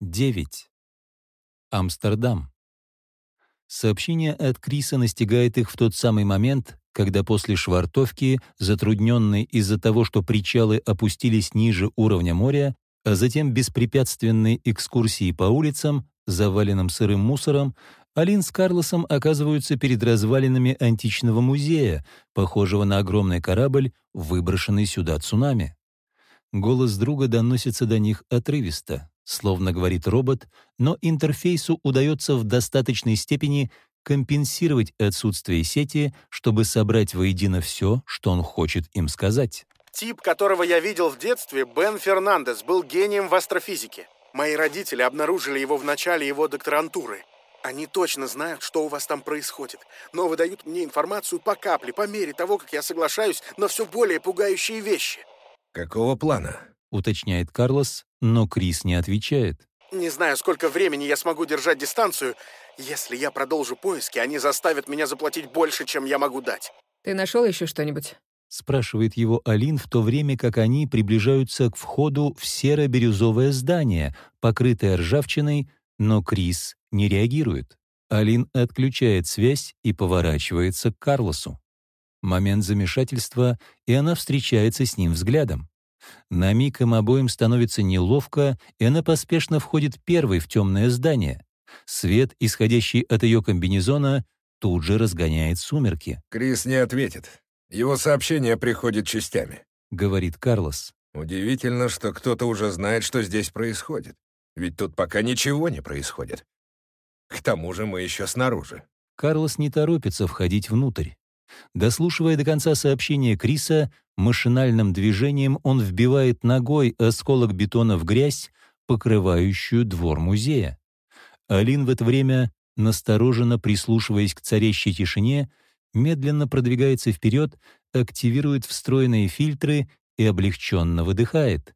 9. Амстердам. Сообщение от Криса настигает их в тот самый момент, когда после швартовки, затрудненной из-за того, что причалы опустились ниже уровня моря, а затем беспрепятственной экскурсии по улицам, заваленным сырым мусором, Алин с Карлосом оказываются перед развалинами античного музея, похожего на огромный корабль, выброшенный сюда цунами. Голос друга доносится до них отрывисто, словно говорит робот, но интерфейсу удается в достаточной степени компенсировать отсутствие сети, чтобы собрать воедино все, что он хочет им сказать. Тип, которого я видел в детстве, Бен Фернандес, был гением в астрофизике. Мои родители обнаружили его в начале его докторантуры. Они точно знают, что у вас там происходит, но выдают мне информацию по капле, по мере того, как я соглашаюсь на все более пугающие вещи. Какого плана? Уточняет Карлос, но Крис не отвечает. Не знаю, сколько времени я смогу держать дистанцию. Если я продолжу поиски, они заставят меня заплатить больше, чем я могу дать. Ты нашел еще что-нибудь? Спрашивает его Алин в то время, как они приближаются к входу в серо-бирюзовое здание, покрытое ржавчиной, но Крис не реагирует. Алин отключает связь и поворачивается к Карлосу. Момент замешательства, и она встречается с ним взглядом. На миг им обоим становится неловко, и она поспешно входит первой в темное здание. Свет, исходящий от ее комбинезона, тут же разгоняет сумерки. Крис не ответит. Его сообщение приходит частями. — говорит Карлос. Удивительно, что кто-то уже знает, что здесь происходит. Ведь тут пока ничего не происходит. К тому же мы еще снаружи. Карлос не торопится входить внутрь. Дослушивая до конца сообщения Криса, машинальным движением он вбивает ногой осколок бетона в грязь, покрывающую двор музея. Алин в это время, настороженно прислушиваясь к царящей тишине, медленно продвигается вперед, активирует встроенные фильтры и облегченно выдыхает.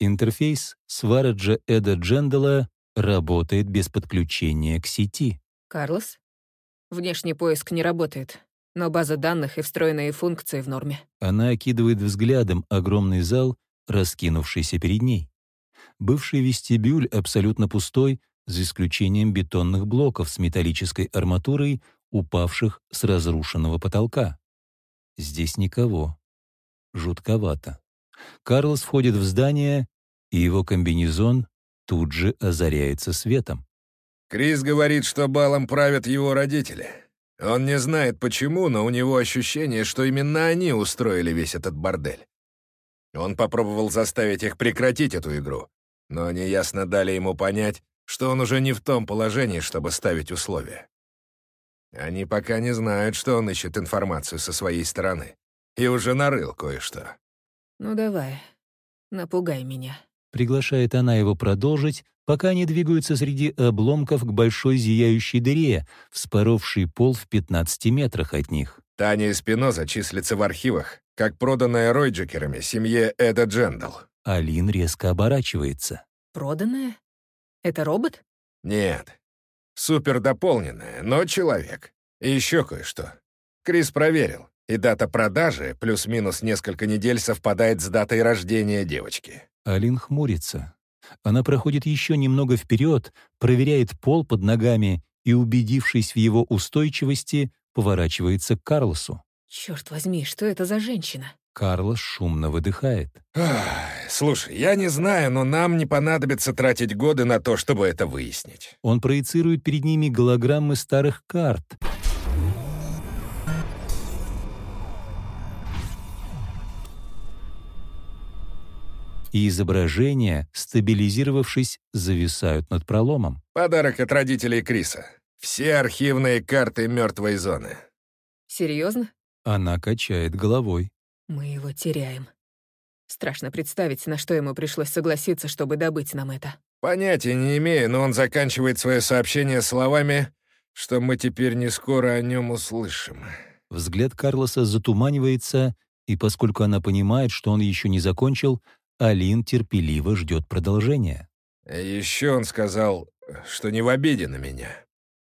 Интерфейс Свараджа Эда Джендала работает без подключения к сети. Карлос? Внешний поиск не работает, но база данных и встроенные функции в норме. Она окидывает взглядом огромный зал, раскинувшийся перед ней. Бывший вестибюль абсолютно пустой, за исключением бетонных блоков с металлической арматурой, упавших с разрушенного потолка. Здесь никого. Жутковато. Карлос входит в здание, и его комбинезон тут же озаряется светом. Крис говорит, что балом правят его родители. Он не знает почему, но у него ощущение, что именно они устроили весь этот бордель. Он попробовал заставить их прекратить эту игру, но они ясно дали ему понять, что он уже не в том положении, чтобы ставить условия. Они пока не знают, что он ищет информацию со своей стороны. И уже нарыл кое-что. Ну давай, напугай меня. Приглашает она его продолжить, пока они двигаются среди обломков к большой зияющей дыре, вспоровшей пол в 15 метрах от них. Таня Эспиноза числится в архивах, как проданная Ройджекерами семье Эда Джендал. Алин резко оборачивается. Проданная? Это робот? Нет. Супердополненная, но человек. И еще кое-что. Крис проверил, и дата продажи плюс-минус несколько недель совпадает с датой рождения девочки. Алин хмурится. Она проходит еще немного вперед, проверяет пол под ногами и, убедившись в его устойчивости, поворачивается к Карлосу. Черт возьми, что это за женщина? Карлос шумно выдыхает. Слушай, я не знаю, но нам не понадобится тратить годы на то, чтобы это выяснить. Он проецирует перед ними голограммы старых карт. И изображения, стабилизировавшись, зависают над проломом. Подарок от родителей Криса. Все архивные карты мертвой зоны. Серьезно? Она качает головой. Мы его теряем. Страшно представить, на что ему пришлось согласиться, чтобы добыть нам это. Понятия не имею, но он заканчивает свое сообщение словами, что мы теперь не скоро о нем услышим. Взгляд Карлоса затуманивается, и поскольку она понимает, что он еще не закончил, Алин терпеливо ждет продолжения. Еще он сказал, что не в обиде на меня,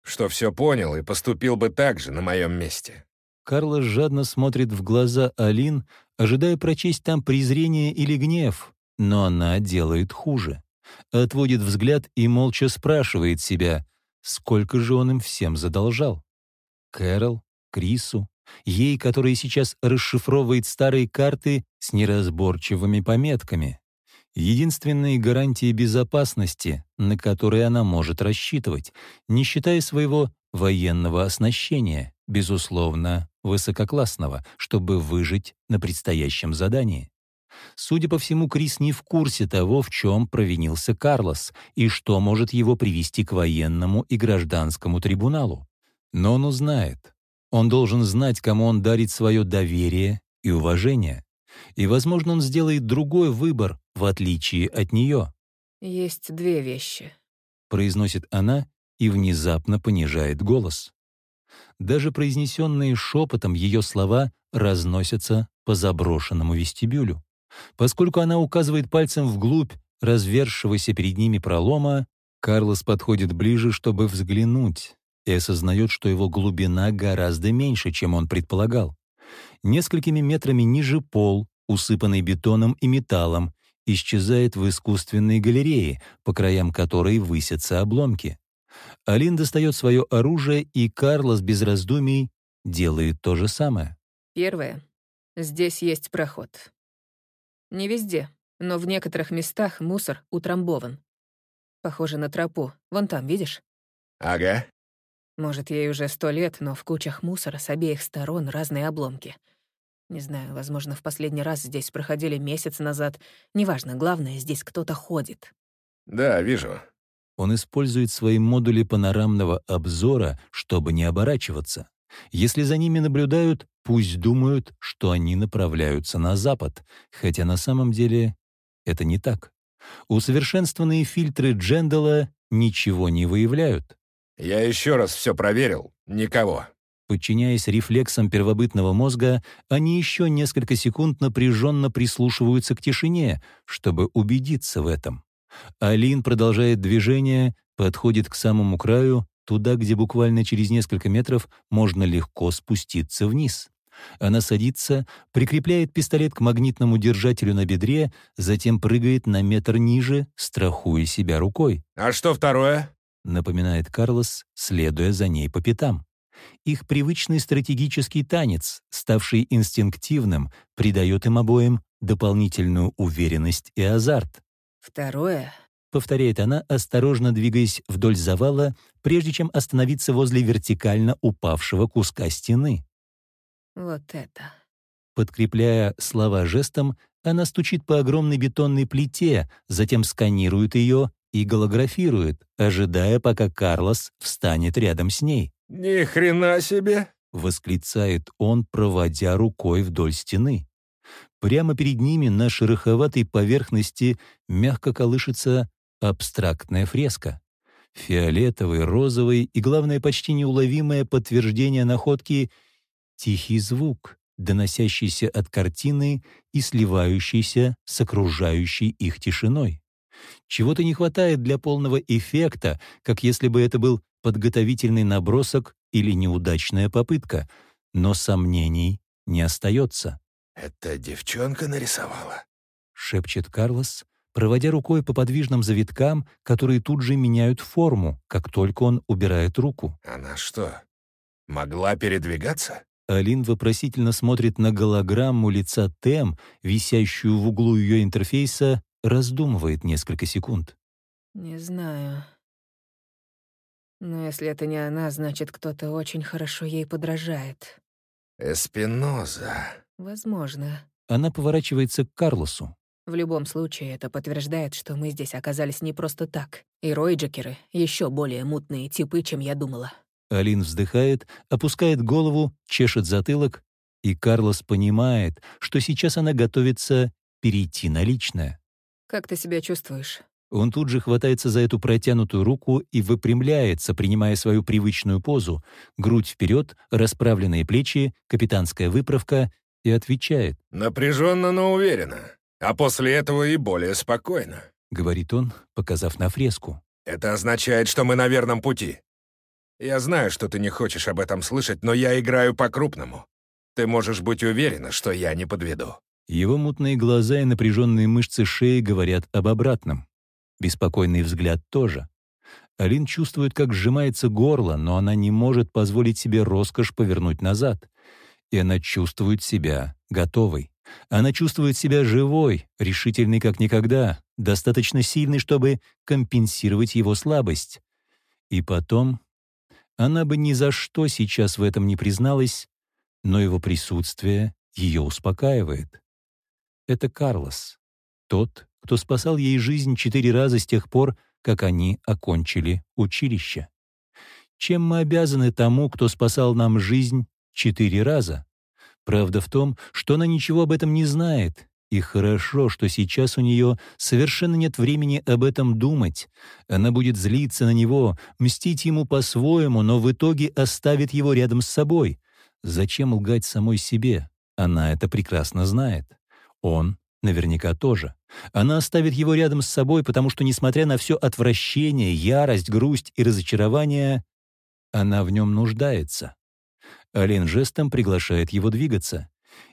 что все понял и поступил бы так же на моем месте. Карлос жадно смотрит в глаза Алин, ожидая прочесть там презрение или гнев, но она делает хуже. отводит взгляд и молча спрашивает себя, сколько же он им всем задолжал. Кэрол, Крису, ей, которая сейчас расшифровывает старые карты с неразборчивыми пометками. Единственные гарантии безопасности, на которые она может рассчитывать, не считая своего военного оснащения, безусловно, высококлассного, чтобы выжить на предстоящем задании. Судя по всему, Крис не в курсе того, в чем провинился Карлос и что может его привести к военному и гражданскому трибуналу. Но он узнает. Он должен знать, кому он дарит свое доверие и уважение. И, возможно, он сделает другой выбор, в отличие от нее. «Есть две вещи», — произносит она и внезапно понижает голос. Даже произнесенные шепотом ее слова разносятся по заброшенному вестибюлю. Поскольку она указывает пальцем вглубь развершегося перед ними пролома, Карлос подходит ближе, чтобы взглянуть, и осознает, что его глубина гораздо меньше, чем он предполагал. Несколькими метрами ниже пол, усыпанный бетоном и металлом, исчезает в искусственной галерее, по краям которой высятся обломки. Алин достает свое оружие, и Карлос без раздумий делает то же самое. Первое. Здесь есть проход. Не везде, но в некоторых местах мусор утрамбован. Похоже на тропу. Вон там, видишь? Ага. Может, ей уже сто лет, но в кучах мусора с обеих сторон разные обломки. Не знаю, возможно, в последний раз здесь проходили месяц назад. Неважно, главное, здесь кто-то ходит. Да, вижу. Он использует свои модули панорамного обзора, чтобы не оборачиваться. Если за ними наблюдают, пусть думают, что они направляются на запад, хотя на самом деле это не так. Усовершенствованные фильтры Джендала ничего не выявляют. Я еще раз все проверил. Никого. Подчиняясь рефлексам первобытного мозга, они еще несколько секунд напряженно прислушиваются к тишине, чтобы убедиться в этом. Алин продолжает движение, подходит к самому краю, туда, где буквально через несколько метров можно легко спуститься вниз. Она садится, прикрепляет пистолет к магнитному держателю на бедре, затем прыгает на метр ниже, страхуя себя рукой. «А что второе?» — напоминает Карлос, следуя за ней по пятам. Их привычный стратегический танец, ставший инстинктивным, придает им обоим дополнительную уверенность и азарт. «Второе», — повторяет она, осторожно двигаясь вдоль завала, прежде чем остановиться возле вертикально упавшего куска стены. «Вот это». Подкрепляя слова жестом, она стучит по огромной бетонной плите, затем сканирует ее и голографирует, ожидая, пока Карлос встанет рядом с ней. «Ни хрена себе!» — восклицает он, проводя рукой вдоль стены. Прямо перед ними на шероховатой поверхности мягко колышется абстрактная фреска. Фиолетовый, розовый и, главное, почти неуловимое подтверждение находки — тихий звук, доносящийся от картины и сливающийся с окружающей их тишиной. Чего-то не хватает для полного эффекта, как если бы это был подготовительный набросок или неудачная попытка, но сомнений не остается. «Это девчонка нарисовала?» — шепчет Карлос, проводя рукой по подвижным завиткам, которые тут же меняют форму, как только он убирает руку. «Она что, могла передвигаться?» Алин вопросительно смотрит на голограмму лица Тем, висящую в углу ее интерфейса, раздумывает несколько секунд. «Не знаю. Но если это не она, значит, кто-то очень хорошо ей подражает». «Эспиноза». «Возможно». Она поворачивается к Карлосу. В любом случае, это подтверждает, что мы здесь оказались не просто так. И Ройджекеры — еще более мутные типы, чем я думала. Алин вздыхает, опускает голову, чешет затылок, и Карлос понимает, что сейчас она готовится перейти на личное. «Как ты себя чувствуешь?» Он тут же хватается за эту протянутую руку и выпрямляется, принимая свою привычную позу, грудь вперед, расправленные плечи, капитанская выправка, и отвечает. «Напряженно, но уверенно. А после этого и более спокойно», — говорит он, показав на фреску. «Это означает, что мы на верном пути. Я знаю, что ты не хочешь об этом слышать, но я играю по-крупному. Ты можешь быть уверена, что я не подведу». Его мутные глаза и напряженные мышцы шеи говорят об обратном. Беспокойный взгляд тоже. Алин чувствует, как сжимается горло, но она не может позволить себе роскошь повернуть назад. И она чувствует себя готовой. Она чувствует себя живой, решительной как никогда, достаточно сильной, чтобы компенсировать его слабость. И потом она бы ни за что сейчас в этом не призналась, но его присутствие ее успокаивает. Это Карлос, тот, кто спасал ей жизнь четыре раза с тех пор, как они окончили училище. Чем мы обязаны тому, кто спасал нам жизнь четыре раза? Правда в том, что она ничего об этом не знает, и хорошо, что сейчас у нее совершенно нет времени об этом думать. Она будет злиться на него, мстить ему по-своему, но в итоге оставит его рядом с собой. Зачем лгать самой себе? Она это прекрасно знает. Он наверняка тоже. Она оставит его рядом с собой, потому что, несмотря на все отвращение, ярость, грусть и разочарование, она в нем нуждается. Ален жестом приглашает его двигаться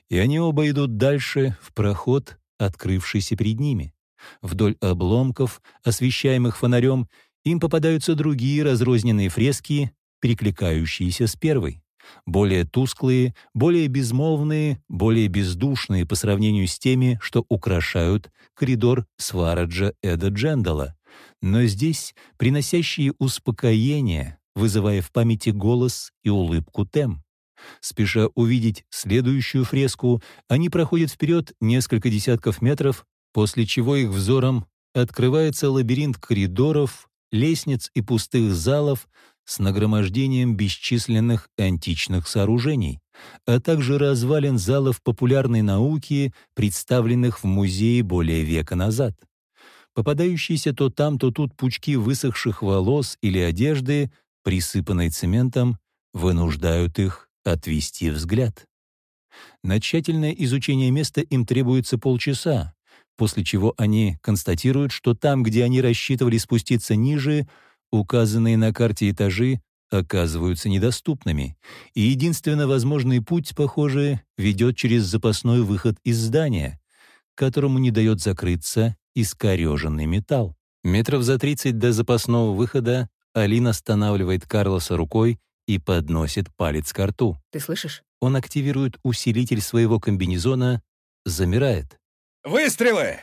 и они оба идут дальше в проход, открывшийся перед ними. Вдоль обломков, освещаемых фонарем, им попадаются другие разрозненные фрески, перекликающиеся с первой. Более тусклые, более безмолвные, более бездушные по сравнению с теми, что украшают коридор Свараджа Эда Джендала. Но здесь приносящие успокоение, вызывая в памяти голос и улыбку Тем. Спеша увидеть следующую фреску, они проходят вперед несколько десятков метров, после чего их взором открывается лабиринт коридоров, лестниц и пустых залов с нагромождением бесчисленных античных сооружений, а также развалин залов популярной науки, представленных в музее более века назад. Попадающиеся то там, то тут пучки высохших волос или одежды, присыпанной цементом, вынуждают их отвести взгляд. На тщательное изучение места им требуется полчаса, после чего они констатируют, что там, где они рассчитывали спуститься ниже, указанные на карте этажи оказываются недоступными, и единственно возможный путь, похоже, ведет через запасной выход из здания, которому не дает закрыться искореженный металл. Метров за 30 до запасного выхода Алин останавливает Карлоса рукой и подносит палец к рту. Ты слышишь? Он активирует усилитель своего комбинезона, замирает. «Выстрелы!»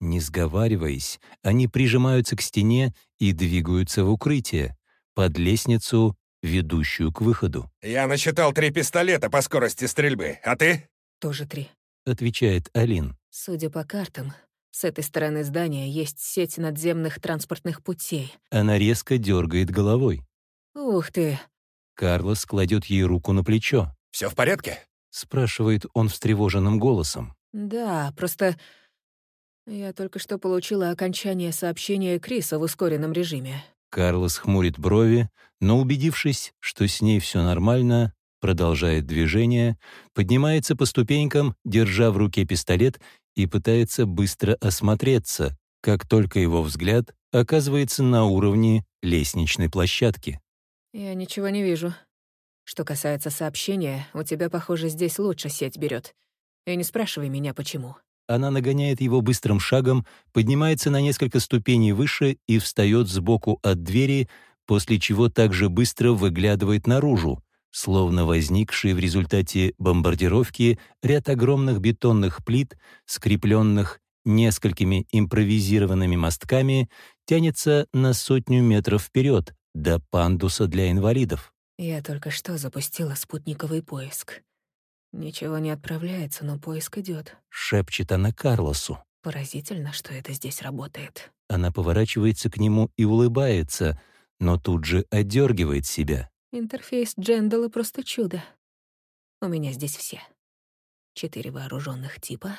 Не сговариваясь, они прижимаются к стене и двигаются в укрытие, под лестницу, ведущую к выходу. «Я насчитал три пистолета по скорости стрельбы, а ты?» Тоже три. — отвечает Алин. Судя по картам, с этой стороны здания есть сеть надземных транспортных путей. Она резко дергает головой. Ух ты. Карлос кладет ей руку на плечо. «Все в порядке?» — спрашивает он встревоженным голосом. Да, просто я только что получила окончание сообщения Криса в ускоренном режиме. Карлос хмурит брови, но, убедившись, что с ней все нормально, продолжает движение, поднимается по ступенькам, держа в руке пистолет, и пытается быстро осмотреться, как только его взгляд оказывается на уровне лестничной площадки. Я ничего не вижу. Что касается сообщения, у тебя, похоже, здесь лучше сеть берет. И не спрашивай меня, почему. Она нагоняет его быстрым шагом, поднимается на несколько ступеней выше и встает сбоку от двери, после чего также быстро выглядывает наружу, словно возникший в результате бомбардировки ряд огромных бетонных плит, скрепленных несколькими импровизированными мостками, тянется на сотню метров вперед, до пандуса для инвалидов. Я только что запустила спутниковый поиск. Ничего не отправляется, но поиск идет. Шепчет она Карлосу. Поразительно, что это здесь работает. Она поворачивается к нему и улыбается, но тут же отдергивает себя. Интерфейс Джендала просто чудо. У меня здесь все. Четыре вооруженных типа,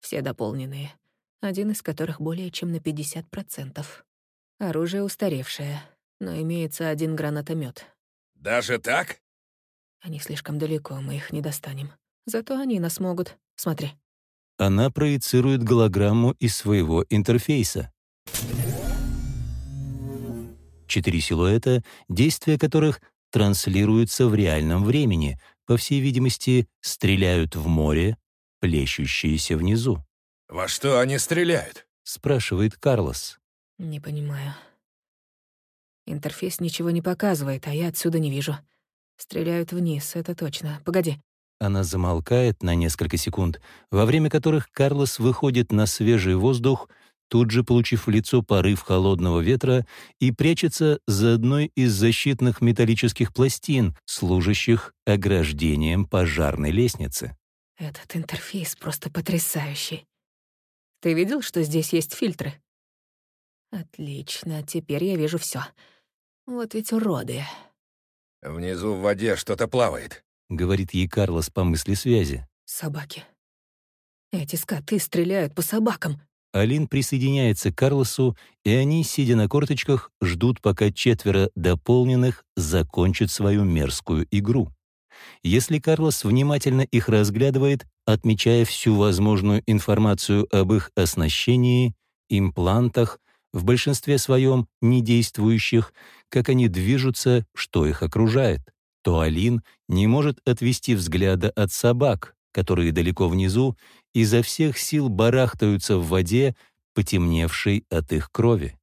все дополненные, один из которых более чем на 50%. Оружие устаревшее, но имеется один гранатомет. «Даже так?» Они слишком далеко, мы их не достанем. Зато они нас могут. Смотри. Она проецирует голограмму из своего интерфейса. Четыре силуэта, действия которых транслируются в реальном времени, по всей видимости, стреляют в море, плещущееся внизу. «Во что они стреляют?» — спрашивает Карлос. Не понимаю. Интерфейс ничего не показывает, а я отсюда не вижу. Стреляют вниз, это точно. Погоди. Она замолкает на несколько секунд, во время которых Карлос выходит на свежий воздух, тут же получив в лицо порыв холодного ветра и прячется за одной из защитных металлических пластин, служащих ограждением пожарной лестницы. Этот интерфейс просто потрясающий. Ты видел, что здесь есть фильтры? Отлично, теперь я вижу все. Вот ведь уроды. Внизу в воде что-то плавает. — говорит ей Карлос по мысли связи. Собаки. Эти скоты стреляют по собакам. Алин присоединяется к Карлосу, и они, сидя на корточках, ждут, пока четверо дополненных закончат свою мерзкую игру. Если Карлос внимательно их разглядывает, отмечая всю возможную информацию об их оснащении, имплантах, в большинстве своем недействующих, как они движутся, что их окружает, то Алин не может отвести взгляда от собак, которые далеко внизу изо всех сил барахтаются в воде, потемневшей от их крови.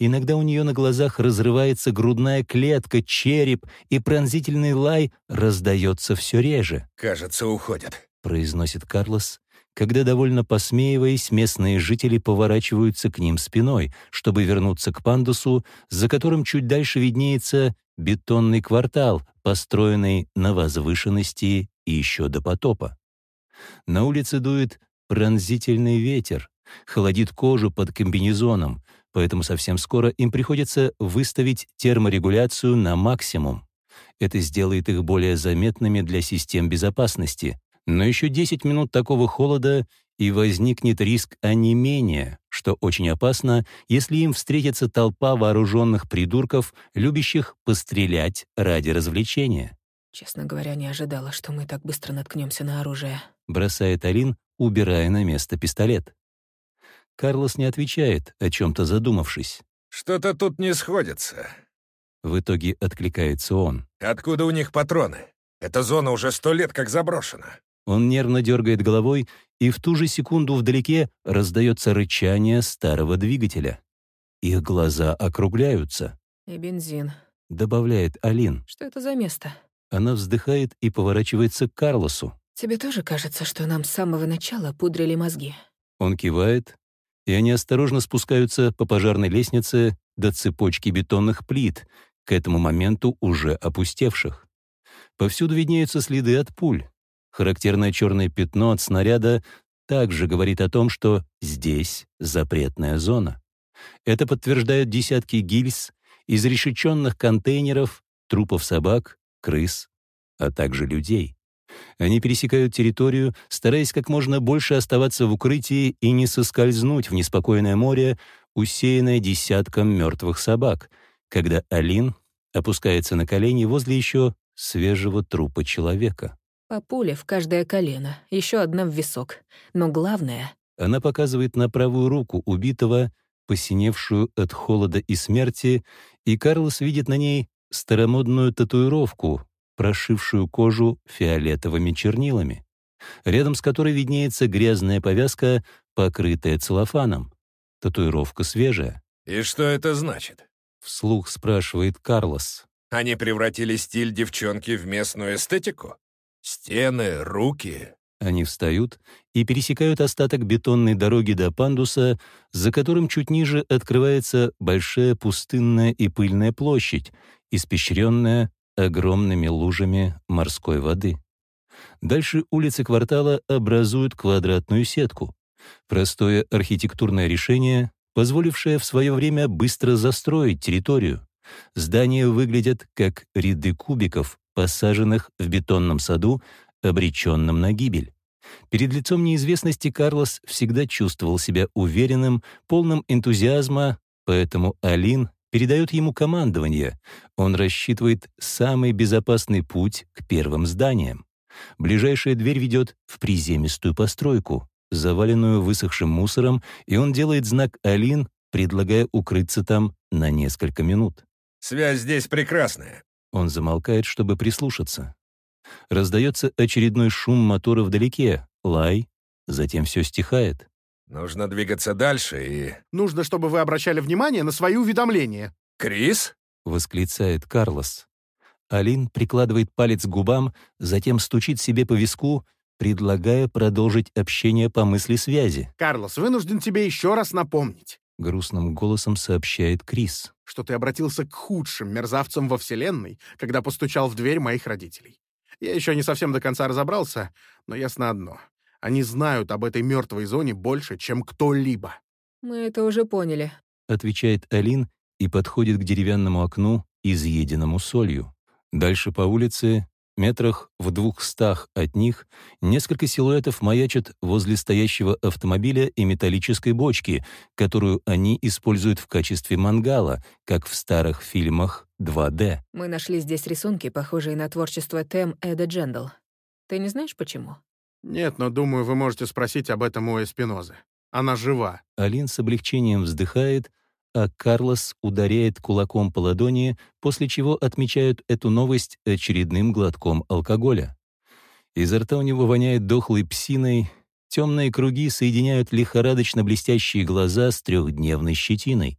Иногда у нее на глазах разрывается грудная клетка, череп, и пронзительный лай раздается все реже. «Кажется, уходят», — произносит Карлос, когда, довольно посмеиваясь, местные жители поворачиваются к ним спиной, чтобы вернуться к пандусу, за которым чуть дальше виднеется бетонный квартал, построенный на возвышенности еще до потопа. На улице дует пронзительный ветер, холодит кожу под комбинезоном, поэтому совсем скоро им приходится выставить терморегуляцию на максимум. Это сделает их более заметными для систем безопасности. Но еще 10 минут такого холода, и возникнет риск онемения, что очень опасно, если им встретится толпа вооруженных придурков, любящих пострелять ради развлечения. «Честно говоря, не ожидала, что мы так быстро наткнемся на оружие», — бросает Алин, убирая на место пистолет. Карлос не отвечает, о чем то задумавшись. «Что-то тут не сходится». В итоге откликается он. «Откуда у них патроны? Эта зона уже сто лет как заброшена». Он нервно дергает головой, и в ту же секунду вдалеке раздается рычание старого двигателя. Их глаза округляются. «И бензин», — добавляет Алин. «Что это за место?» Она вздыхает и поворачивается к Карлосу. «Тебе тоже кажется, что нам с самого начала пудрили мозги?» Он кивает, и они осторожно спускаются по пожарной лестнице до цепочки бетонных плит, к этому моменту уже опустевших. Повсюду виднеются следы от пуль. Характерное черное пятно от снаряда также говорит о том, что здесь запретная зона. Это подтверждают десятки гильз, изрешеченных контейнеров, трупов собак, крыс, а также людей. Они пересекают территорию, стараясь как можно больше оставаться в укрытии и не соскользнуть в неспокойное море, усеянное десятком мертвых собак, когда Алин опускается на колени возле еще свежего трупа человека. По пуле в каждое колено, еще одна в висок. Но главное... Она показывает на правую руку убитого, посиневшую от холода и смерти, и Карлос видит на ней старомодную татуировку, прошившую кожу фиолетовыми чернилами, рядом с которой виднеется грязная повязка, покрытая целлофаном. Татуировка свежая. «И что это значит?» — вслух спрашивает Карлос. «Они превратили стиль девчонки в местную эстетику?» Стены, руки. Они встают и пересекают остаток бетонной дороги до пандуса, за которым чуть ниже открывается большая пустынная и пыльная площадь, испещренная огромными лужами морской воды. Дальше улицы квартала образуют квадратную сетку. Простое архитектурное решение, позволившее в свое время быстро застроить территорию. Здания выглядят как ряды кубиков, посаженных в бетонном саду, обреченном на гибель. Перед лицом неизвестности Карлос всегда чувствовал себя уверенным, полным энтузиазма, поэтому Алин передает ему командование. Он рассчитывает самый безопасный путь к первым зданиям. Ближайшая дверь ведет в приземистую постройку, заваленную высохшим мусором, и он делает знак Алин, предлагая укрыться там на несколько минут. «Связь здесь прекрасная. Он замолкает, чтобы прислушаться. Раздается очередной шум мотора вдалеке, лай, затем все стихает. Нужно двигаться дальше и... Нужно, чтобы вы обращали внимание на свои уведомления. Крис? — восклицает Карлос. Алин прикладывает палец к губам, затем стучит себе по виску, предлагая продолжить общение по мысли связи. Карлос, вынужден тебе еще раз напомнить, — грустным голосом сообщает Крис. что ты обратился к худшим мерзавцам во Вселенной, когда постучал в дверь моих родителей. Я еще не совсем до конца разобрался, но ясно одно. Они знают об этой мертвой зоне больше, чем кто-либо. Мы это уже поняли. Отвечает Алин и подходит к деревянному окну, изъеденному солью. Дальше по улице, метрах в двухстах от них, несколько силуэтов маячат возле стоящего автомобиля и металлической бочки, которую они используют в качестве мангала, как в старых фильмах 2D. Мы нашли здесь рисунки, похожие на творчество Тем Эда Джендл. Ты не знаешь, почему? Нет, но думаю, вы можете спросить об этом у Эспинозы. Она жива. Алин с облегчением вздыхает, а Карлос ударяет кулаком по ладони, после чего отмечают эту новость очередным глотком алкоголя. Изо рта у него воняет дохлой псиной, темные круги соединяют лихорадочно блестящие глаза с трехдневной щетиной.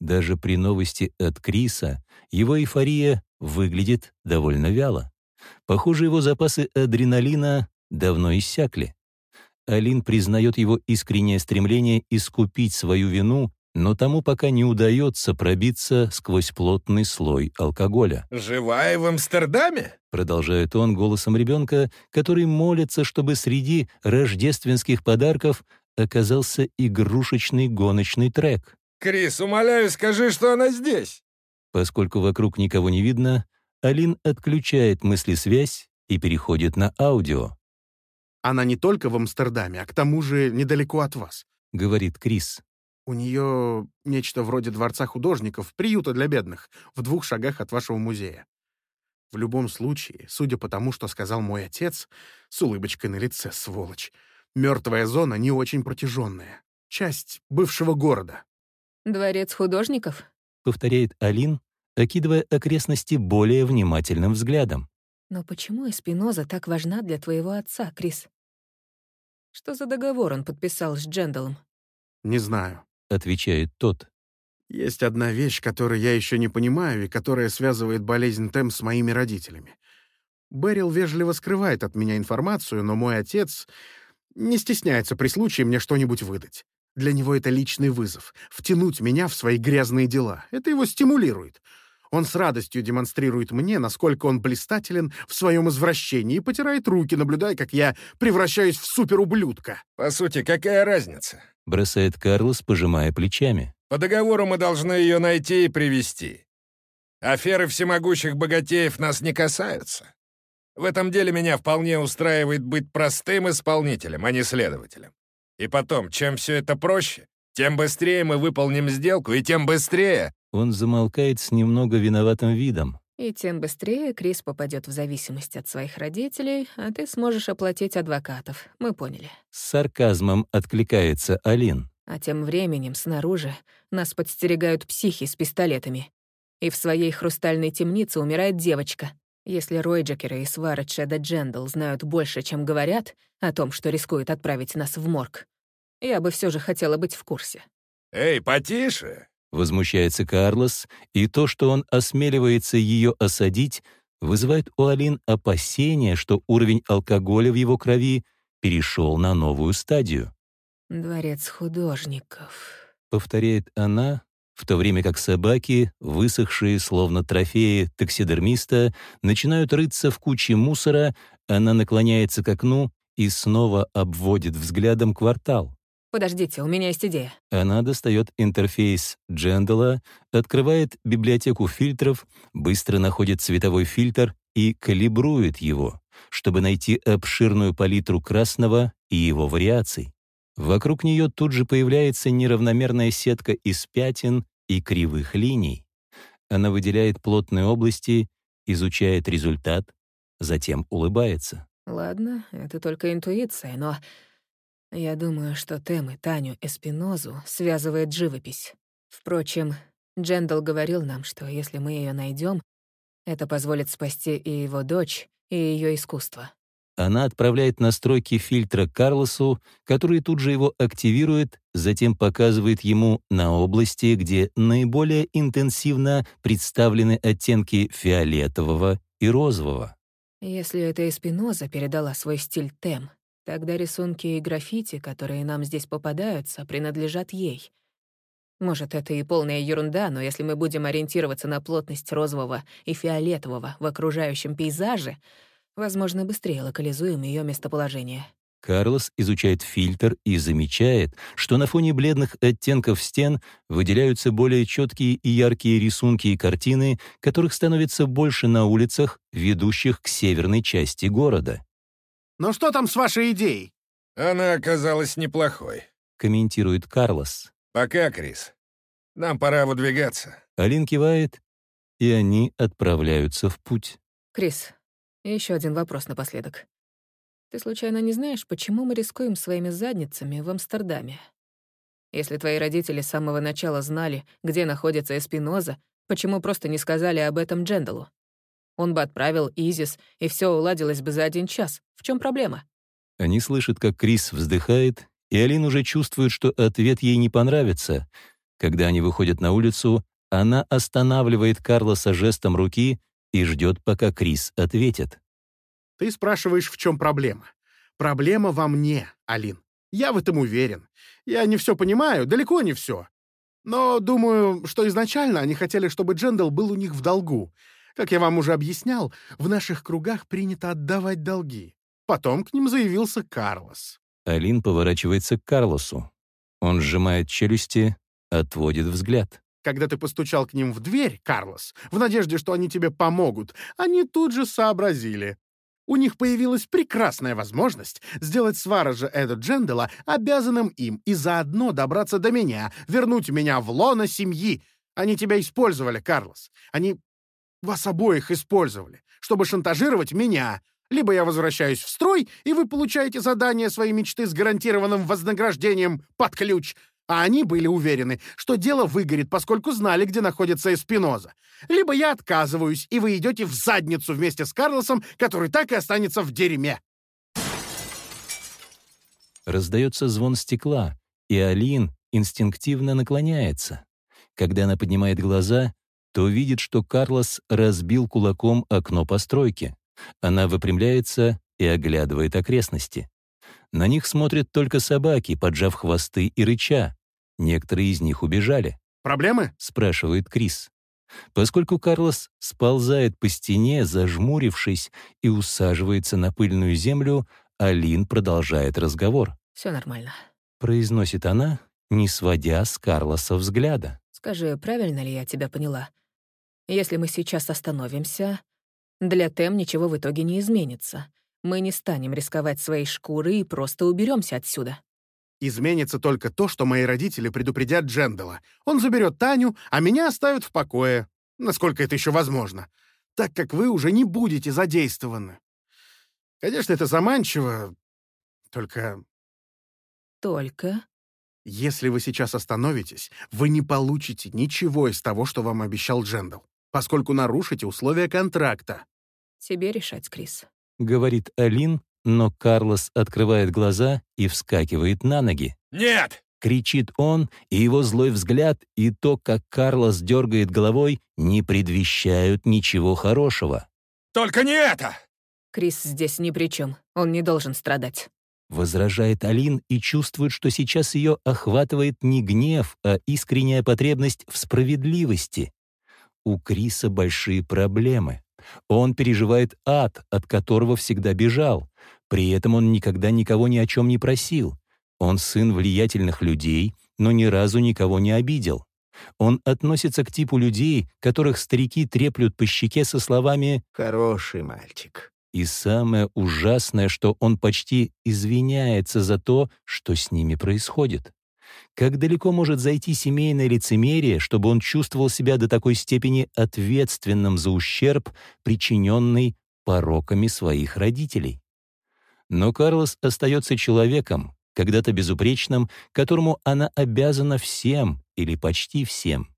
Даже при новости от Криса его эйфория выглядит довольно вяло. Похоже, его запасы адреналина давно иссякли. Алин признает его искреннее стремление искупить свою вину, но тому пока не удается пробиться сквозь плотный слой алкоголя. Живая в Амстердаме? Продолжает он голосом ребенка, который молится, чтобы среди рождественских подарков оказался игрушечный гоночный трек. Крис, умоляю, скажи, что она здесь. Поскольку вокруг никого не видно, Алин отключает мыслесвязь и переходит на аудио, Она не только в Амстердаме, а к тому же недалеко от вас. говорит Крис. У нее нечто вроде дворца художников, приюта для бедных, в двух шагах от вашего музея. В любом случае, судя по тому, что сказал мой отец, с улыбочкой на лице, сволочь, мертвая зона не очень протяженная. Часть бывшего города. Дворец художников? Повторяет Алин, окидывая окрестности более внимательным взглядом. Но почему Эспиноза так важна для твоего отца, Крис? Что за договор он подписал с Джендалом? Не знаю. Отвечает тот. Есть одна вещь, которую я еще не понимаю и которая связывает болезнь Тем с моими родителями. Берил вежливо скрывает от меня информацию, но мой отец не стесняется при случае мне что-нибудь выдать. Для него это личный вызов — втянуть меня в свои грязные дела. Это его стимулирует. Он с радостью демонстрирует мне, насколько он блистателен в своем извращении, и потирает руки, наблюдая, как я превращаюсь в суперублюдка. По сути, какая разница? Бросает Карлос, пожимая плечами. По договору мы должны ее найти и привести. Аферы всемогущих богатеев нас не касаются. В этом деле меня вполне устраивает быть простым исполнителем, а не следователем. И потом, чем все это проще, тем быстрее мы выполним сделку, и тем быстрее... Он замолкает с немного виноватым видом. И тем быстрее Крис попадет в зависимость от своих родителей, а ты сможешь оплатить адвокатов. Мы поняли. С сарказмом откликается Алин. А тем временем снаружи нас подстерегают психи с пистолетами. И в своей хрустальной темнице умирает девочка. Если Ройджекера и Свара Чеда Джендл знают больше, чем говорят, о том, что рискует отправить нас в морг, я бы все же хотела быть в курсе. Эй, потише! Возмущается Карлос, и то, что он осмеливается ее осадить, вызывает у Алин опасения, что уровень алкоголя в его крови перешел на новую стадию. Дворец художников. Повторяет она, в то время как собаки, высохшие словно трофеи таксидермиста, начинают рыться в куче мусора, она наклоняется к окну и снова обводит взглядом квартал. Подождите, у меня есть идея. Она достает интерфейс Джендала, открывает библиотеку фильтров, быстро находит цветовой фильтр и калибрует его, чтобы найти обширную палитру красного и его вариаций. Вокруг нее тут же появляется неравномерная сетка из пятен и кривых линий. Она выделяет плотные области, изучает результат, затем улыбается. Ладно, это только интуиция, но я думаю, что Тем и Таню Эспинозу связывает живопись. Впрочем, Джендал говорил нам, что если мы ее найдем, это позволит спасти и его дочь, и ее искусство. Она отправляет настройки фильтра Карлосу, который тут же его активирует, затем показывает ему на области, где наиболее интенсивно представлены оттенки фиолетового и розового. Если это Эспиноза передала свой стиль тем, тогда рисунки и граффити, которые нам здесь попадаются, принадлежат ей. Может, это и полная ерунда, но если мы будем ориентироваться на плотность розового и фиолетового в окружающем пейзаже — Возможно, быстрее локализуем ее местоположение. Карлос изучает фильтр и замечает, что на фоне бледных оттенков стен выделяются более четкие и яркие рисунки и картины, которых становится больше на улицах, ведущих к северной части города. «Ну что там с вашей идеей?» «Она оказалась неплохой», — комментирует Карлос. «Пока, Крис. Нам пора выдвигаться». Алин кивает, и они отправляются в путь. «Крис, еще один вопрос напоследок. Ты случайно не знаешь, почему мы рискуем своими задницами в Амстердаме? Если твои родители с самого начала знали, где находится Эспиноза, почему просто не сказали об этом Джендалу? Он бы отправил Изис, и все уладилось бы за один час. В чем проблема? Они слышат, как Крис вздыхает, и Алин уже чувствует, что ответ ей не понравится. Когда они выходят на улицу, она останавливает Карлоса жестом руки и ждет, пока Крис ответит. «Ты спрашиваешь, в чем проблема? Проблема во мне, Алин. Я в этом уверен. Я не все понимаю, далеко не все. Но думаю, что изначально они хотели, чтобы Джендал был у них в долгу. Как я вам уже объяснял, в наших кругах принято отдавать долги. Потом к ним заявился Карлос. Алин поворачивается к Карлосу. Он сжимает челюсти, отводит взгляд. Когда ты постучал к ним в дверь, Карлос, в надежде, что они тебе помогут, они тут же сообразили. У них появилась прекрасная возможность сделать Сваража Эда Джендела обязанным им и заодно добраться до меня, вернуть меня в лоно семьи. Они тебя использовали, Карлос. Они вас обоих использовали, чтобы шантажировать меня. Либо я возвращаюсь в строй, и вы получаете задание своей мечты с гарантированным вознаграждением под ключ, а они были уверены, что дело выгорит, поскольку знали, где находится Эспиноза. Либо я отказываюсь, и вы идете в задницу вместе с Карлосом, который так и останется в дерьме. Раздается звон стекла, и Алин инстинктивно наклоняется. Когда она поднимает глаза, то видит, что Карлос разбил кулаком окно постройки. Она выпрямляется и оглядывает окрестности. На них смотрят только собаки, поджав хвосты и рыча. Некоторые из них убежали. «Проблемы?» — спрашивает Крис. Поскольку Карлос сползает по стене, зажмурившись, и усаживается на пыльную землю, Алин продолжает разговор. Все нормально», — произносит она, не сводя с Карлоса взгляда. «Скажи, правильно ли я тебя поняла? Если мы сейчас остановимся, для Тем ничего в итоге не изменится. Мы не станем рисковать своей шкурой и просто уберемся отсюда». Изменится только то, что мои родители предупредят Джендала. Он заберет Таню, а меня оставят в покое, насколько это еще возможно, так как вы уже не будете задействованы. Конечно, это заманчиво, только... Только? Если вы сейчас остановитесь, вы не получите ничего из того, что вам обещал Джендал, поскольку нарушите условия контракта. Тебе решать, Крис. Говорит Алин, но Карлос открывает глаза и вскакивает на ноги. «Нет!» — кричит он, и его злой взгляд и то, как Карлос дергает головой, не предвещают ничего хорошего. «Только не это!» «Крис здесь ни при чем. Он не должен страдать». Возражает Алин и чувствует, что сейчас ее охватывает не гнев, а искренняя потребность в справедливости. У Криса большие проблемы. Он переживает ад, от которого всегда бежал. При этом он никогда никого ни о чем не просил. Он сын влиятельных людей, но ни разу никого не обидел. Он относится к типу людей, которых старики треплют по щеке со словами «хороший мальчик». И самое ужасное, что он почти извиняется за то, что с ними происходит. Как далеко может зайти семейное лицемерие, чтобы он чувствовал себя до такой степени ответственным за ущерб, причиненный пороками своих родителей? Но Карлос остается человеком, когда-то безупречным, которому она обязана всем или почти всем.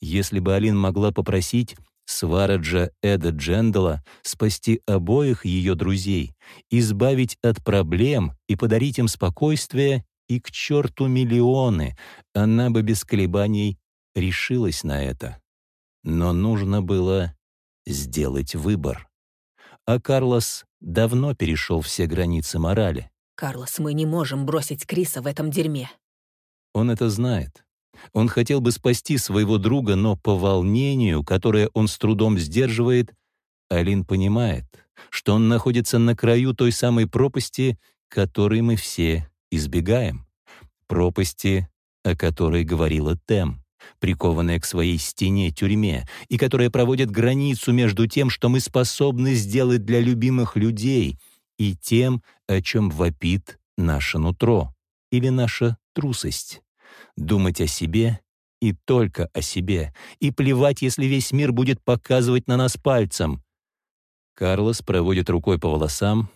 Если бы Алин могла попросить, Свараджа Эда Джендала спасти обоих ее друзей, избавить от проблем и подарить им спокойствие и к черту миллионы, она бы без колебаний решилась на это. Но нужно было сделать выбор. А Карлос давно перешел все границы морали. «Карлос, мы не можем бросить Криса в этом дерьме». Он это знает. Он хотел бы спасти своего друга, но по волнению, которое он с трудом сдерживает, Алин понимает, что он находится на краю той самой пропасти, которой мы все избегаем. Пропасти, о которой говорила Тем, прикованная к своей стене тюрьме, и которая проводит границу между тем, что мы способны сделать для любимых людей, и тем, о чем вопит наше нутро или наша трусость думать о себе и только о себе, и плевать, если весь мир будет показывать на нас пальцем. Карлос проводит рукой по волосам,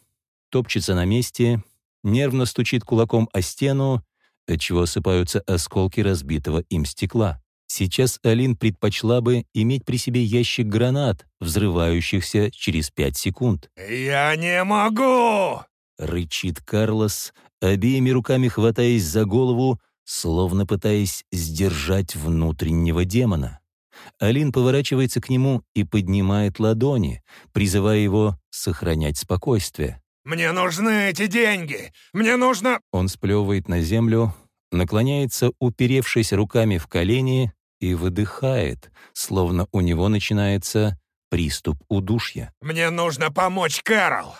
топчется на месте, нервно стучит кулаком о стену, отчего осыпаются осколки разбитого им стекла. Сейчас Алин предпочла бы иметь при себе ящик гранат, взрывающихся через пять секунд. «Я не могу!» — рычит Карлос, обеими руками хватаясь за голову, словно пытаясь сдержать внутреннего демона. Алин поворачивается к нему и поднимает ладони, призывая его сохранять спокойствие. «Мне нужны эти деньги! Мне нужно...» Он сплевывает на землю, наклоняется, уперевшись руками в колени, и выдыхает, словно у него начинается приступ удушья. «Мне нужно помочь Кэрол!»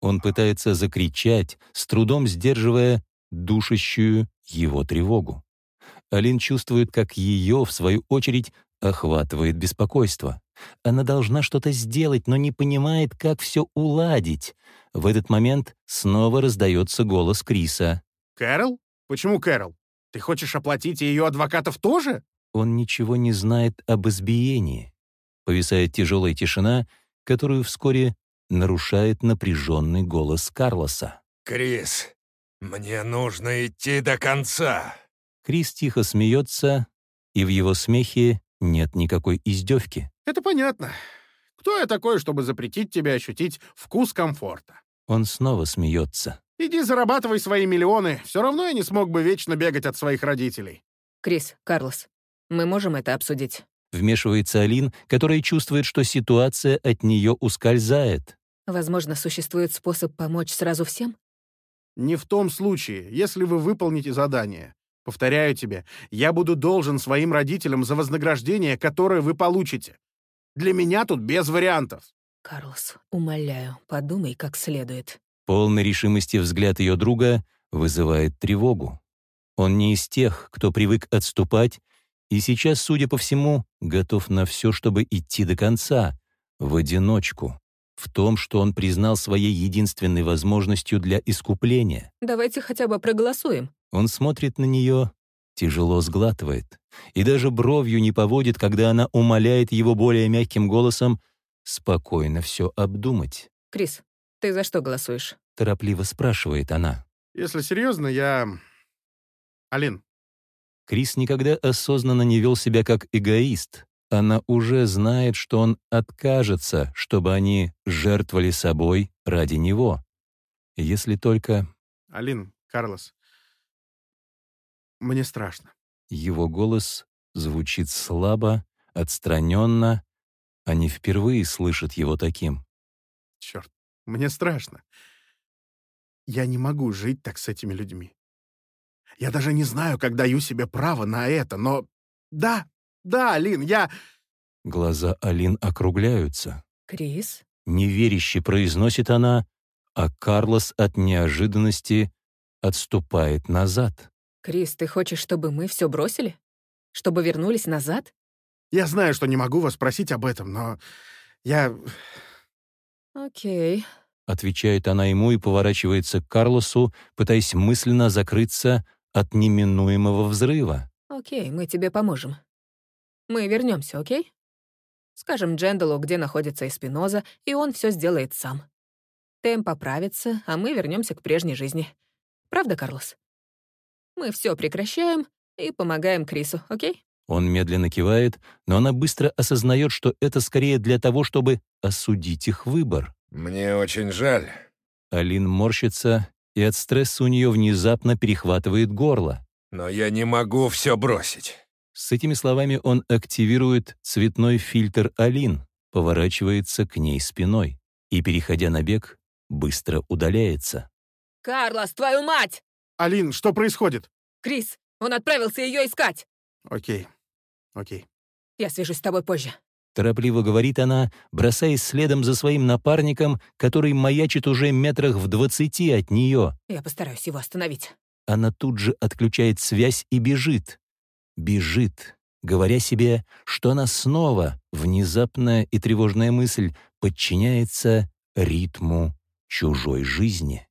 Он пытается закричать, с трудом сдерживая душащую его тревогу. Алин чувствует, как ее, в свою очередь, охватывает беспокойство. Она должна что-то сделать, но не понимает, как все уладить. В этот момент снова раздается голос Криса. «Кэрол? Почему Кэрол? Ты хочешь оплатить ее адвокатов тоже?» Он ничего не знает об избиении. Повисает тяжелая тишина, которую вскоре нарушает напряженный голос Карлоса. «Крис, «Мне нужно идти до конца!» Крис тихо смеется, и в его смехе нет никакой издевки. «Это понятно. Кто я такой, чтобы запретить тебе ощутить вкус комфорта?» Он снова смеется. «Иди зарабатывай свои миллионы. Все равно я не смог бы вечно бегать от своих родителей». «Крис, Карлос, мы можем это обсудить?» Вмешивается Алин, которая чувствует, что ситуация от нее ускользает. «Возможно, существует способ помочь сразу всем?» Не в том случае, если вы выполните задание. Повторяю тебе, я буду должен своим родителям за вознаграждение, которое вы получите. Для меня тут без вариантов. Карлос, умоляю, подумай как следует. Полный решимости взгляд ее друга вызывает тревогу. Он не из тех, кто привык отступать, и сейчас, судя по всему, готов на все, чтобы идти до конца, в одиночку в том, что он признал своей единственной возможностью для искупления. «Давайте хотя бы проголосуем». Он смотрит на нее, тяжело сглатывает, и даже бровью не поводит, когда она умоляет его более мягким голосом спокойно все обдумать. «Крис, ты за что голосуешь?» — торопливо спрашивает она. «Если серьезно, я... Алин». Крис никогда осознанно не вел себя как эгоист, она уже знает, что он откажется, чтобы они жертвовали собой ради него. Если только... Алин, Карлос, мне страшно. Его голос звучит слабо, отстраненно. Они впервые слышат его таким. Черт, мне страшно. Я не могу жить так с этими людьми. Я даже не знаю, как даю себе право на это, но... Да, да, Алин, я...» Глаза Алин округляются. «Крис?» Неверяще произносит она, а Карлос от неожиданности отступает назад. «Крис, ты хочешь, чтобы мы все бросили? Чтобы вернулись назад?» «Я знаю, что не могу вас спросить об этом, но я...» «Окей», — отвечает она ему и поворачивается к Карлосу, пытаясь мысленно закрыться от неминуемого взрыва. «Окей, мы тебе поможем. Мы вернемся, окей? Скажем Дженделу, где находится Эспиноза, и он все сделает сам. Тем поправится, а мы вернемся к прежней жизни. Правда, Карлос? Мы все прекращаем и помогаем Крису, окей? Он медленно кивает, но она быстро осознает, что это скорее для того, чтобы осудить их выбор. «Мне очень жаль». Алин морщится, и от стресса у нее внезапно перехватывает горло. «Но я не могу все бросить». С этими словами он активирует цветной фильтр Алин, поворачивается к ней спиной и, переходя на бег, быстро удаляется. «Карлос, твою мать!» Алин, что происходит? «Крис, он отправился ее искать!» Окей, окей. «Я свяжусь с тобой позже». Торопливо говорит она, бросаясь следом за своим напарником, который маячит уже метрах в двадцати от нее. Я постараюсь его остановить. Она тут же отключает связь и бежит. Бежит, говоря себе, что она снова, внезапная и тревожная мысль, подчиняется ритму чужой жизни.